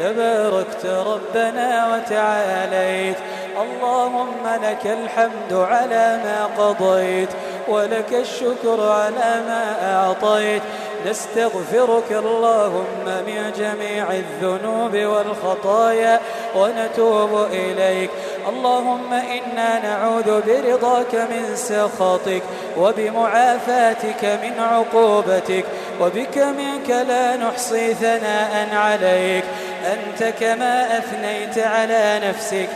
تباركت ربنا وتعاليت. اللهم لك الحمد على ما قضيت ولك الشكر على ما أعطيت. نستغفرك اللهم من جميع الذنوب والخطايا ونتوب إليك. اللهم إنا نعوذ برضاك من سخطك وبمعافاتك من عقوبتك وبك منك لا نحصي ثناء عليك. أنت كما أثنيت على نفسك.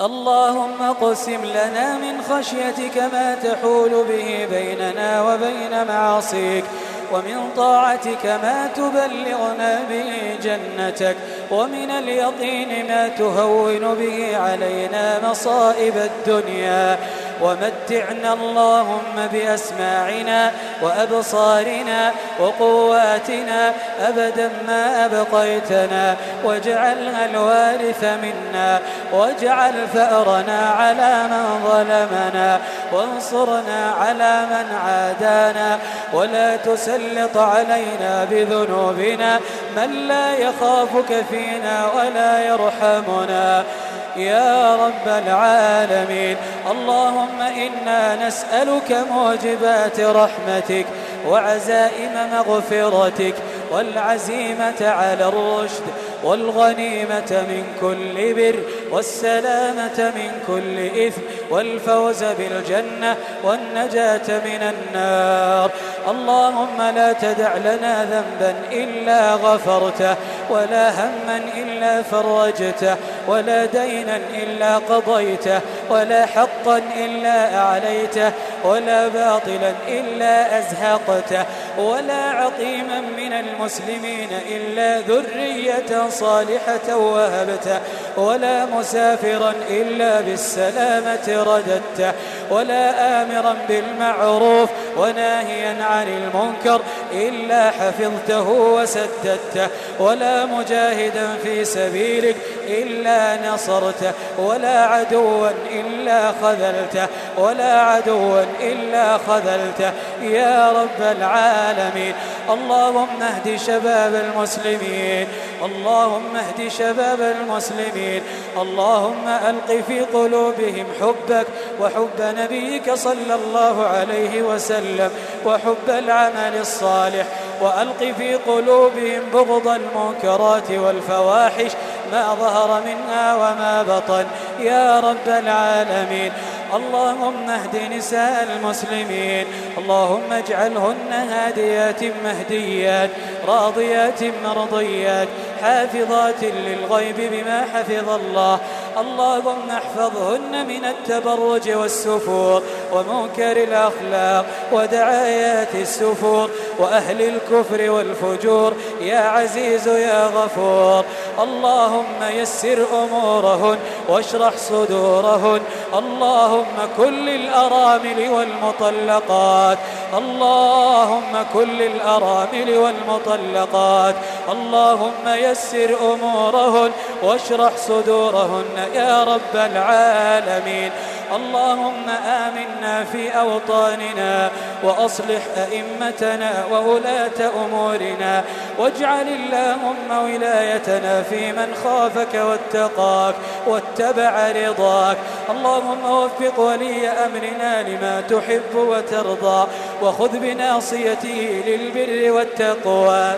اللهم اقسم لنا من خشيتك ما تحول به بيننا وبين معاصيك ومن طاعتك ما تبلغنا به جنتك ومن اليقين ما تهون به علينا مصائب الدنيا. ومتعنا اللهم بأسماعنا وأبصارنا وقواتنا أبدا ما أبقيتنا واجعلها الوارث منا واجعل ثأرنا على من ظلمنا وانصرنا على من عادانا ولا تسلط علينا بذنوبنا من لا يخافك فينا ولا يرحمنا يا رب العالمين. اللهم إنا نسألك موجبات رحمتك وعزائم مغفرتك والعزيمة على الرشد والغنيمة من كل بر والسلامة من كل إثم والفوز بالجنة والنجاة من النار. اللهم لا تدع لنا ذنبا إلا غفرته ولا هما إلا فرجته ولا دينا إلا قضيته ولا حقا إلا أعليته ولا باطلا إلا أزهقته ولا عقيما من المسلمين إلا ذرية صالحة وهبته ولا مسافرا إلا بالسلامة رددته ولا آمرا بالمعروف وناهيا عن المنكر إلا حفظته وسددته ولا مجاهدا في سبيلك إلا نصرته ولا عدوا إلا خذلته ولا عدوا إلا خذلته. يا رب العالمين اللهم اهد شباب المسلمين اللهم اهد شباب المسلمين اللهم ألق في قلوبهم حبك وحب نبيك صلى الله عليه وسلم وحب العمل الصالح وألق في قلوبهم بغض المنكرات والفواحش ما ظهر منها وما بطن. يا رب العالمين اللهم اهد نساء المسلمين اللهم اجعلهن هاديات مهديات راضيات مرضيات حافظات للغيب بما حفظ الله. اللهم احفظهن من التبرج والسفور ومنكر الأخلاق ودعايات السفور وأهل الكفر والفجور. يا عزيز يا غفور اللهم يسر أمورهن واشرح صدورهن. اللهم كل الأرامل والمطلقات. اللهم كل الأرامل والمطلقات اللهم يسر أمورهن واشرح صدورهن يا رب العالمين. اللهم آمنا في أوطاننا وأصلح أئمتنا وولاة أمورنا واجعل اللهم ولايتنا في من خافك واتقاك واتبع رضاك اللهم وفق ولي أمرنا لما تحب وترضى وخذ بناصيته للبر والتقوى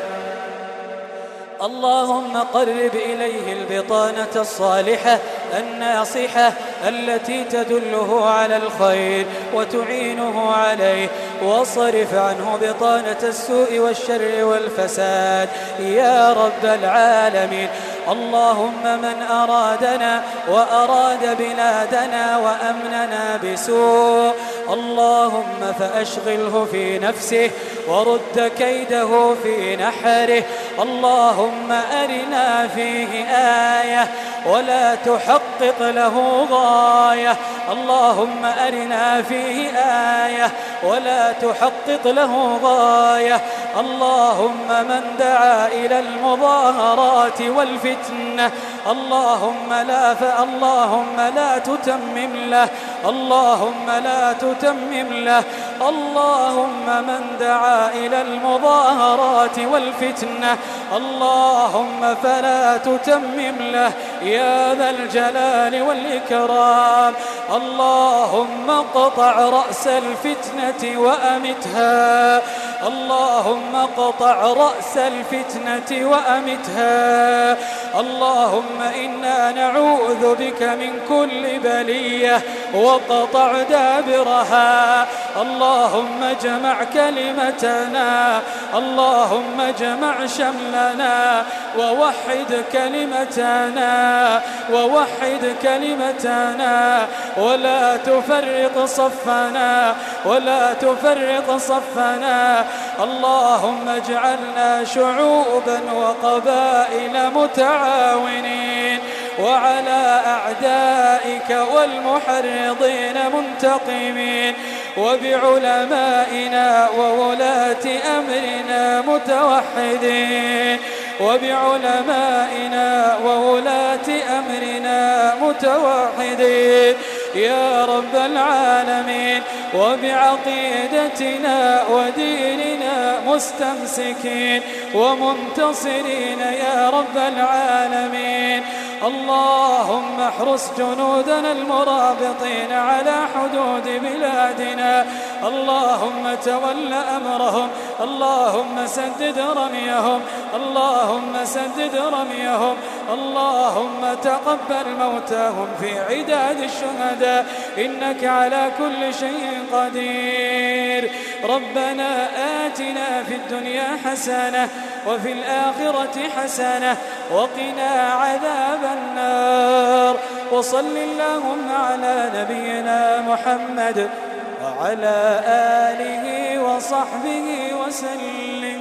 اللهم قرب إليه البطانة الصالحة الناصحة التي تدله على الخير وتعينه عليه. واصرف عنه بطانة السوء والشر والفساد. يا رب العالمين. اللهم من أرادنا وأراد بلادنا وأمننا بسوء. اللهم فأشغله في نفسه ورد كيده في نحره. اللهم أرنا فيه آية ولا تحقق له غاية. اللهم أرنا فيه آية ولا تحقق له غاية. اللهم من دعا إلى المظاهرات والفتنة اللهم لا فاللهم لا تتمم له اللهم لا تتمم له اللهم من دعا إلى المظاهرات والفتنة اللهم فلا تتمم له يا ذا الجلال والإكرام اللهم اقطع رأس الفتنة وأمتها. اللهم اقطع رأس الفتنة وأمتها. اللهم إنا نعوذ بك من كل بلية. وقطع دابرها اللهم اجمع كلمتنا. اللهم اجمع شملنا. ووحد كلمتنا. ووحد كلمتنا. ولا تفرق صفنا. ولا تفرق صفنا. اللهم اجعلنا شعوبا وقبائل متعاونين. وعلى أعدائك والمحرضين منتقمين وبعلمائنا وولاة أمرنا متوحدين وبعلمائنا وولاة أمرنا متوحدين. يا رب العالمين وبعقيدتنا وديننا مستمسكين ومنتصرين يا رب العالمين. اللهم احرس جنودنا المرابطين على حدود بلادنا. اللهم تول أمرهم. اللهم سدد رميهم. اللهم سدد رميهم. اللهم تقبل موتاهم في عداد الشهداء. إنك على كل شيء قدير. ربنا آتنا في الدنيا حسنة وفي الآخرة حسنة وقنا عذاب النار. وصل اللهم على نبينا محمد وعلى آله وصحبه وسلم.